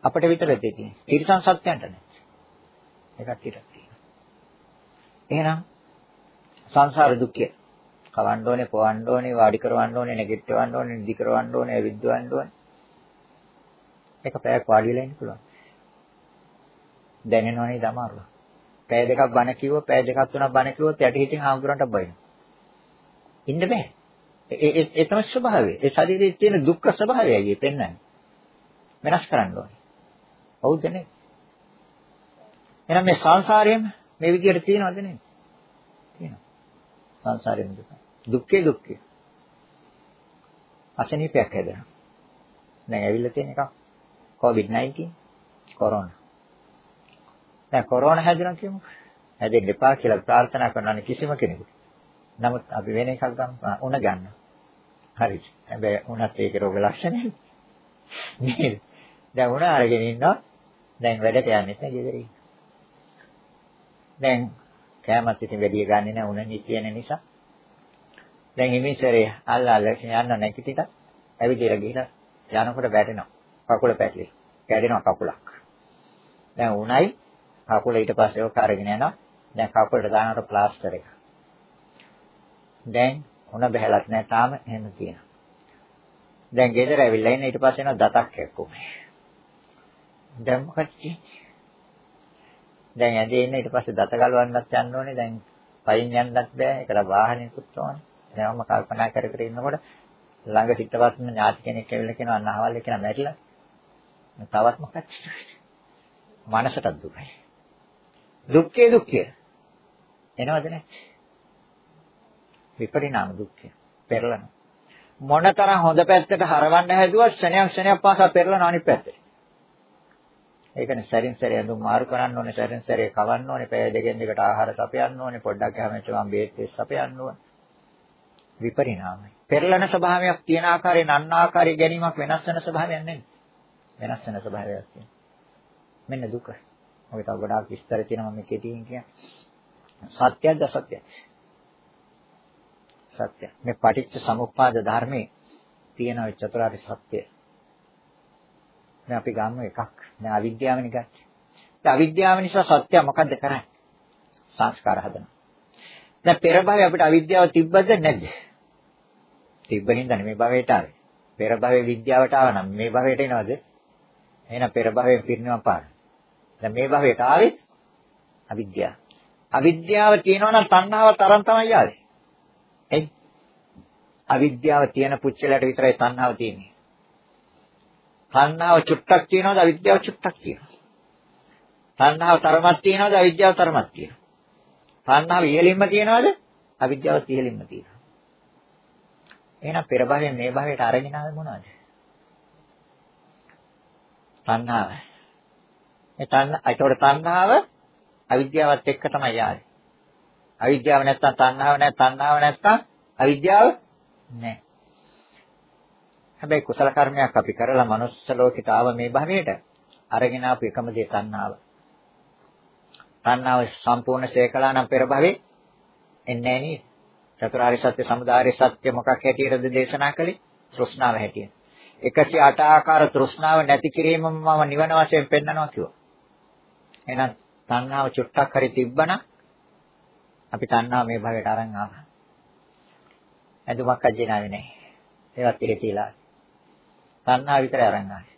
අපිට විතරද තියෙන්නේ. තිරසන් සත්‍යයන්ට නෑ. එකක් ටිකක් තියෙනවා. එහෙනම් සංසාර දුක්ඛය කවන්න ඕනේ, පොවන්න ඕනේ, වාඩි කරවන්න ඕනේ, නැගිටවන්න ඕනේ, නිදි කරවන්න ඕනේ, විද්දවන්න ඕනේ. එක පැයක් වාඩි වෙලා ඉන්න පුළුවන්. දැනෙනවනේ දමාරුව. පැය දෙකක් බණ කිව්ව, පැය දෙකක් තුනක් බණ කිව්වොත් යටි හිතින් ආම්දුරන්ට බයිනවා. ඉන්න බෑ. ඒ ඒ තමයි ස්වභාවය. ඒ ශරීරයේ තියෙන දුක්ඛ ස්වභාවයයි ඒ පෙන්වන්නේ. වෙනස් කරන්න ඕනේ. හවුද නේ? එහෙනම් මේ සංසාරයේම මේ විදිහට තියෙනවද නේ? තියෙනවා. සංසාරෙම දුක. දුක්ඛේ දුක්ඛේ. අසනීපයක් හැදෙනවා. දැන් ඇවිල්ලා තියෙන එකක් COVID-19 කොරෝනා. දැන් කොරෝනා හැදුණා කියමු. හැදෙන්න එපා කියලා ප්‍රාර්ථනා කරනවා කිසිම කෙනෙකුට. නමුත් අපි වෙන එකක් ගමු. උණ ගන්න. හරි. හැබැයි උණත් ඒකේ රෝග ලක්ෂණ නේද? දැන් උණ අරගෙන ඉන්නවා. දැන් වැඩට යන්නේ නැහැ ගෙදරින්. දැන් කෑමත් ඉතින් වැඩි ගන්නෙ නැහැ උණ නිතියන නිසා. දැන් හිමිසරේ අල්ල අල්ල යන්න නැකිටිට ඇවිදලා ගිහලා යනකොට වැටෙනවා. කකුල පැටලි. කැඩෙනවා කකුලක්. දැන් උණයි කකුල ඊට පස්සේ ඔක අරගෙන යනවා. දැන් කකුලට දානකොට ප්ලාස්ටර් එක. දැන් උණ බහැලත් නැහැ තාම එහෙම තියෙනවා. දැන් ගෙදර ඇවිල්ලා ඉන්න ඊට පස්සේ එනවා දතක් එක්කම. දැන් මොකද දැන් ඇදේ ඉන්න ඊට පස්සේ දත ගලවන්නත් යන්න ඕනේ දැන් පයින් යන්නත් බෑ ඒකට වාහනයකුත් ඕනේ. දැන් මම කල්පනා කර කර ඉන්නකොට ළඟ සිටවත්ම ඥාති කෙනෙක් ඇවිල්ලා කියනවා අන්නහවල් එක මැරිලා. තවත් මොකක්ද? මනසට දුකයි. දුක්ඛේ දුක්ඛය. එනවද නැහැ? විපරිණාම දුක්ඛය. පෙරලන. මොනතරම් හොඳ පැත්තට හරවන්න හැදුවත් ක්ෂණයක් ක්ෂණයක් පාසා පෙරලන අනිත් පැත්තට. ඒකනේ සැරින් සැරේ ඇඳුම් මාරු කරන්න ඕනේ, සැරින් සැරේ කවන්න ඕනේ, පැය දෙකෙන් දෙකට ආහාර සපයන්න ඕනේ, පොඩ්ඩක් හැමචම බේත් සපයන්න ඕනේ. විපරිණාමයි. පෙරලන ස්වභාවයක් තියෙන ආකාරයෙන් අන්න ආකාරයේ ගැනීමක් වෙනස් වෙන ස්වභාවයක් නෙමෙයි. වෙනස් වෙන ස්වභාවයක් තියෙනවා. මෙන්න දුක. ඔය තව ගොඩාක් විස්තර තියෙනවා මම කෙටියෙන් කියන්නේ. සත්‍යද අසත්‍යද? සත්‍ය. මේ පටිච්ච සමුප්පාද ධර්මයේ තියෙන ඔය චතුරාර්ය සත්‍ය. දැන් අපි ගන්න එකක්. දැන් අවිද්‍යාවනේ ගත්තේ. දැන් අවිද්‍යාව නිසා සත්‍ය මොකද්ද කරන්නේ? සංස්කාර හදනවා. දැන් පෙර භවයේ අපිට අවිද්‍යාව තිබ්බද නැද්ද? තිබ්බනින්ද මේ භවයට ආවේ. පෙර භවයේ විද්‍යාවට ආව නම් මේ භවයට එනවද? එහෙනම් පෙර භවයේ පිරිනවම් පාන. දැන් මේ භවයට ආවේ අවිද්‍යාව. අවිද්‍යාව තියෙනවා නම් තණ්හාව තරම් තමයි ආවේ. එයි. අවිද්‍යාව තියෙන පුච්චලයට විතරයි තණ්හාව තියෙන්නේ. තණ්හාව චුට්ටක් තියෙනවද අවිද්‍යාව චුට්ටක් තියෙනවද? තණ්හාව තරමක් තියෙනවද අවිද්‍යාව තරමක් තියෙනවද? තණ්හාව ඉහළින්ම තියෙනවද අවිද්‍යාව ඉහළින්ම තියෙනවද? එහෙනම් පෙර භවයෙන් මේ භවයට අරගෙන ආවේ මොනවද? තණ්හාව. ඒ තණ්හ ඒතකොට තණ්හාව අවිද්‍යාවත් එක්ක තමයි යාවේ. අවිද්‍යාව නැත්තම් තණ්හාව නැහැ තණ්හාව නැත්තම් අවිද්‍යාව නැහැ. හැබැයි කුසල කර්මයක් අපි කරලා manuss ලෝකෙට ආව මේ භවයට අරගෙන ආපු එකම දේ තණ්හාව. තණ්හාව සම්පූර්ණ ශේකලා නම් පෙර භවේ එන්නේ නැහැ නේද? චතුරාර්ය සත්‍ය සමුදාය සත්‍ය මොකක් හැටියටද දේශනා කළේ? තෘෂ්ණාව හැටියට. 108 ආකාර තෘෂ්ණාව නැති කිරීමම මම නිවන වශයෙන් පෙන්නනවා කිව්වා. එහෙනම් තණ්හාව චුට්ටක් හරි තිබ්බනම් අපි තණ්හාව මේ භවයට අරන් ආවා. ඇඳුමක් අජිනාවේ නැහැ. ඒවත් ඉලි කියලා. තණ්හාව විතරයි අරන් ආවේ.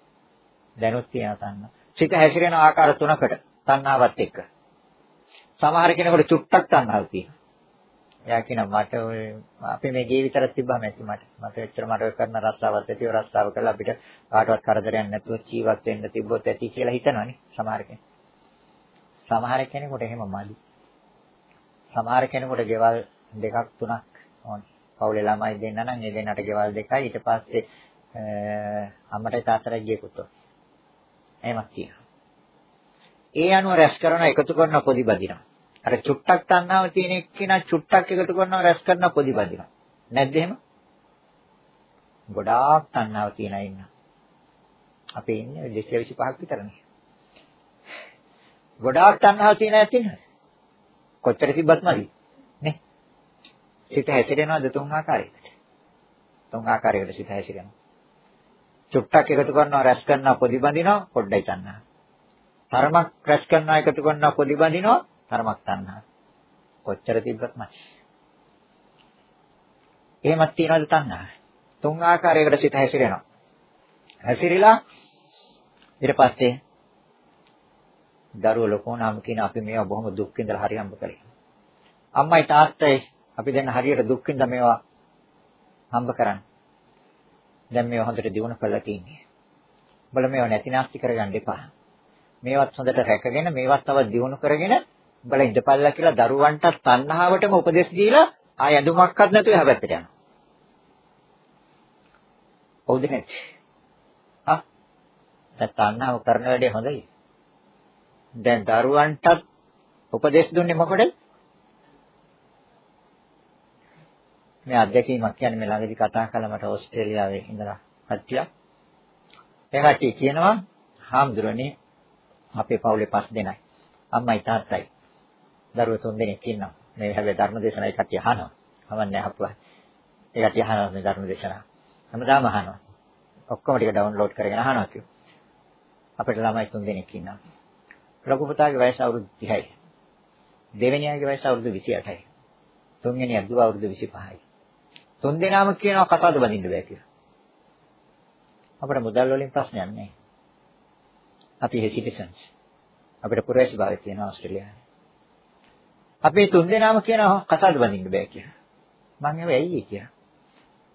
දැනුත් තියෙන තණ්හාව. සිත හැසිරෙන ආකාර තුනකට තණ්හාවත් එක්ක. සමහර කෙනෙකුට චුට්ටක් තණ්හාවක් තියෙනවා. එයා කියනවා මට ඔය අපි මේ ජීවිතරත් තිබ්බම ඇති මට. මට එච්චර මට කරන රස්සාවක් ඇතිව රස්සාව කරලා අපිට කාටවත් කරදරයක් නැතුව ජීවත් වෙන්න තිබ්බොත් ඇති කියලා හිතනවනේ සමහර කෙනෙක්. සමහර කෙනෙකුට එහෙම මදි. සමහර කෙනෙකුට ගෙවල් දෙකක් තුනක් ඕනේ. පවුලේ ළමයි දෙන්න නම් ඒ දෙන්නට ගෙවල් දෙකයි ඊට පස්සේ අම්මට තාත්තට ගියකුත් එහෙමත් කියනවා. ඒ අනුව රැස් කරන එකතු කරන පොදි බදිනවා. අර චුට්ටක් තණ්හාව තියෙන එක්කිනා චුට්ටක් එකතු කරනවා රැස් කරන පොදි බදිනවා. නැද්ද එහෙම? ගොඩාක් තණ්හාව තියෙන අය ඉන්නවා. අපි ඉන්නේ 225ක් විතරනේ. ගොඩාක් තණ්හාව තියෙන අය ඉන්නවා. කොච්චර තිබ්බත් මදි. නේ? සිත හැසිරෙනවද තුන් ආකාරයකට? තුන් ආකාරයකට සිත හැසිරෙනවා. චුට්ටක් එකතු කරනවා රැස් කරනවා පොදි බඳිනවා පොඩ්ඩයි තණ්හා. තරමක් රැස් කරනවා එකතු කරනවා පොදි බඳිනවා තරමක් තණ්හා. කොච්චර තිබ්බත් මදි. එහෙමත් තියනවද තණ්හා? තුන් ආකාරයකට සිත හැසිරෙනවා. හැසිරීලා ඊට පස්සේ දරුවෝ ලොකු වුණාම කියන අපි මේවා බොහොම දුක් විඳලා හරි හම්බ කරේ. අම්මයි තාත්තයි අපි දැන් හරියට දුක් විඳ මේවා හම්බ කරන්නේ. දැන් මේවා හොඳට දිනු කරලා තියෙන්නේ. උඹලා මේවා නැති නාස්ති කරගන්න එපා. මේවත් හොඳට රැකගෙන මේවත් තව දිනු කරගෙන උඹලා ඉඳපල්ලා කියලා දරුවන්ට තණ්හාවටම උපදෙස් දීලා ආය ඇඳුමක්වත් නැතුව එහා පැත්තට යනවා. හවුද නැති? ආ දැන් තණ්හාව කරන වැඩේ හොඳයි. දැන් දරුවන්ටත් උපදෙස් දුන්නේ මොකටද? මේ අත්දැකීමක් කියන්නේ මේ ළඟදි කතා කළා මට ඕස්ට්‍රේලියාවේ ඉඳලා කට්ටියක්. ඒ කට්ටිය කියනවා හාමුදුරනේ අපේ පවුලේ පස් දෙනයි. අම්මයි තාත්තයි. දරුවෝ තුන් දෙනෙක් ඉන්නවා. මේ හැබැයි ධර්මදේශනයි කට්ටිය අහනවා. කවන්නේ අහපුවා. ඒ කට්ටිය අහනවා මේ ධර්මදේශන. හැමදාම අහනවා. ඔක්කොම ටික ඩවුන්ලෝඩ් කරගෙන අහනවා කිව්වා. අපිට ළමයි තුන් දෙනෙක් ඉන්නවා. ලොකු පුතාගේ වයස අවුරුදු 30යි. දෙවෙනියාගේ වයස අවුරුදු 28යි. තුන්වෙනියා දුව අවුරුදු 25යි. තුන් දෙනාම කියනවා කතාවද බඳින්න බෑ කියලා. අපිට මුදල් වලින් ප්‍රශ්නයක් නැහැ. අපි සිටිසන්ස්. අපිට පුරවැසි භාවය තියෙනවා ඕස්ට්‍රේලියාවේ. අපි තුන් දෙනාම කියනවා කතාවද බඳින්න බෑ කියලා. මං ඒව ඇයි කියලා.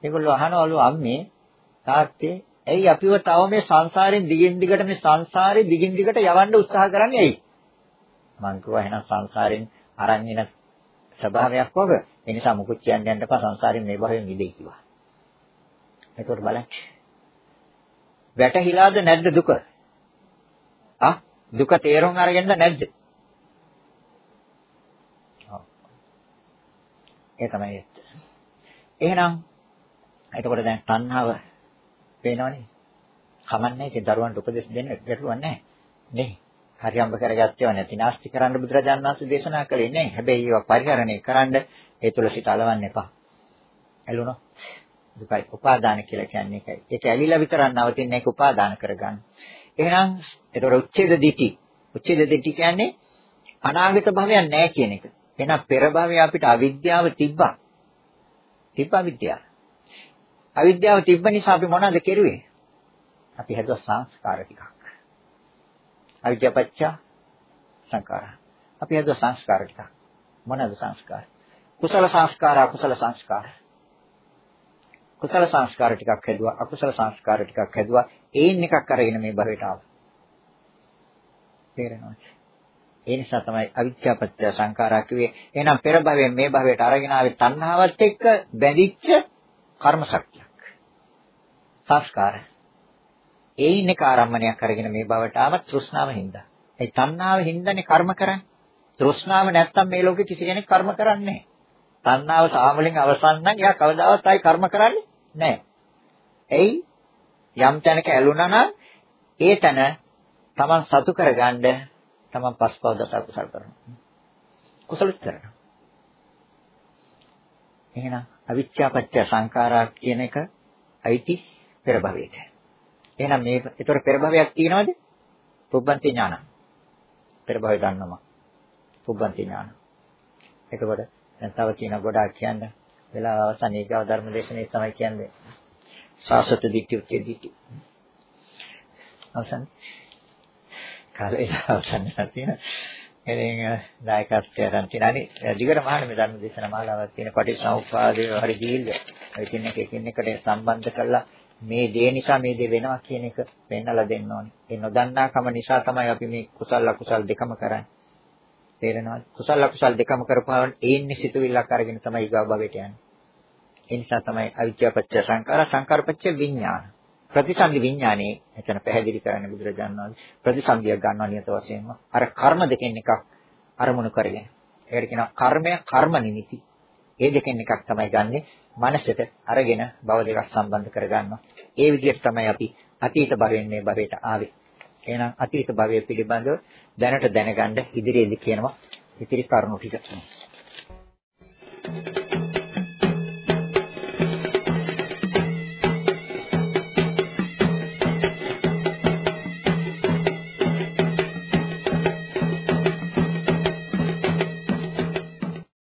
ඒගොල්ලෝ අහනවලු අම්මේ තාත්තේ ඇයි අපිව තව මේ සංසාරෙන් දිගින් දිගට මේ සංසාරේ දිගින් දිගට යවන්න උත්සාහ කරන්නේ ඇයි? මං කිව්වා එහෙනම් සංසාරෙන් අරන් එන ස්වභාවයක් වග. ඒ නිසා මුකුත් කියන්න යන්න එපා සංසාරයෙන් මේ භවයෙන් මිදෙයි කිව්වා. එතකොට බලන්න. වැටහිලාද නැද්ද දුක? ආ දුක තේරුම් අරගෙනද නැද්ද? ඒ තමයි ඇත්ත. එහෙනම් එතකොට දැන් තණ්හාව පේනවනේ. කමන්නේ ඒ දරුවන්ට උපදෙස් දෙන්න ගැටලුවක් නැහැ. නේ. හරියම්බ කරගත්තේව නැති නාස්ති කරන්න බුදුරජාණන් වහන්සේ දේශනා කළේ නැහැ. හැබැයි ඒවා පරිහරණය කරන්න ඒ තුල සිට අලවන්න එපා. ඇලුනොත් දුකයි. උපාදාන කියලා කියන්නේ ඒකයි. ඒක ඇලිලා විතරක් නවතින්නේ ඒක උපාදාන කරගන්න. එහෙනම් ඒතර උච්ඡේද දිටි. උච්ඡේද දිටි කියන්නේ අනාගත භවයක් නැහැ කියන එක. එහෙනම් පෙර භවයේ අපිට අවිද්‍යාව තිබ්බා. තිබ්බා විද්‍යාව. අවිද්‍යාව තිබ්බ නිසා අපි මොනවද කෙරුවේ? අපි හැදුවා සංස්කාර ටිකක්. අවිද්‍යාව පත්‍ය සංකාර. අපි හැදුවා සංස්කාර ටිකක්. මොනවද සංස්කාර? කුසල සංස්කාර අකුසල සංස්කාර. කුසල සංස්කාර ටිකක් හැදුවා අකුසල සංස්කාර ටිකක් හැදුවා. ඒන් එකක් අරගෙන මේ භවයට ආවා. තේරෙනවද? ඒ නිසා තමයි අවිද්‍යාපත්‍ය සංඛාරා කිව්වේ. එහෙනම් පෙර භවයෙන් මේ භවයට අරගෙන ආවේ තණ්හාවත් එක්ක බැඳිච්ච කර්ම ශක්තියක්. සංස්කාර. ඒයින් එක ආරම්භණයක් අරගෙන මේ භවයට ආව තෘෂ්ණාව හින්දා. ඒ තණ්හාව හින්දානේ කර්ම කරන්නේ. තෘෂ්ණාව නැත්තම් මේ ලෝකෙ කිසි කෙනෙක් කර්ම කරන්නේ නැහැ. තණ්හාව සාමලින් අවසන් නම් එයා කවදාවත් ආයි කර්ම කරන්නේ නැහැ. එයි යම් තැනක ඇලුනා නම් ඒ තැන Taman සතු කරගන්න Taman පස්පව දස කුසල් කරනවා. කුසල කරනවා. එහෙනම් අවිච්ඡාපච්ච සංඛාරා කියන එක අයිති පෙර භවයට. එහෙනම් මේ ඒතර පෙර භවයක් තියෙනවද? පුබ්බන්ති ඥාන. පෙර භවය දන්නවා. පුබ්බන්ති ඥාන. එතකොට දැන් තව කියන ගොඩාක් කියන්න වෙලාව අවසන් ඒකව ධර්ම දේශනේ තමයි කියන්නේ. සාසත දිට්ඨි උච්චේ දිට්ඨි. අවසන්. කාලේ අවසන් නැතින. එදින දායකත්වය ගන්න තියෙනනි. දිගට මහාන මේ ධර්ම දේශනා මාලාවක් තියෙන පටිච්චසමුප්පාදේ හරි දීල්ල. එකින් එක එකින් එකට සම්බන්ධ කරලා මේ දේ නිසා මේ දේ වෙනවා කියන එක පෙන්නලා දෙන්න ඕනේ. ඒ නොදන්නාකම නිසා තමයි අපි මේ කුසල අකුසල් දෙකම කරන්නේ. තේරෙනවද? කුසල අකුසල් දෙකම කරපුවාම ඒන්නේ සිතුවිල්ලක් අරගෙන තමයි ඊගා භවයට යන්නේ. ඒ නිසා තමයි අවිද්‍යාපච්ච සංකාර සංකාරපච්ච විඥාන. ප්‍රතිසන්දි විඥානේ එතන පැහැදිලි කරන්නේ බුදුරජාණන් වහන්සේ. ප්‍රතිසන්දියක් ගන්නවා නියත වශයෙන්ම. අර කර්ම දෙකෙන් එකක් අරමුණු කරගෙන. ඒකට කියනවා කර්මය කර්ම නිමිති. ඒ දෙකෙන් එකක් තමයි ගන්නෙ. මනසට අරගෙන භව දෙකක් සම්බන්ධ කරගන්නවා. ඒ විදිහට තමයි අපි අතීත භවෙන් මේ භවයට ආවේ. එහෙනම් අතීත භවය පිළිබඳව දැනට දැනගන්න ඉදිරියේදී කියනවා ඉතිරි කරුණු ටික. Thank you.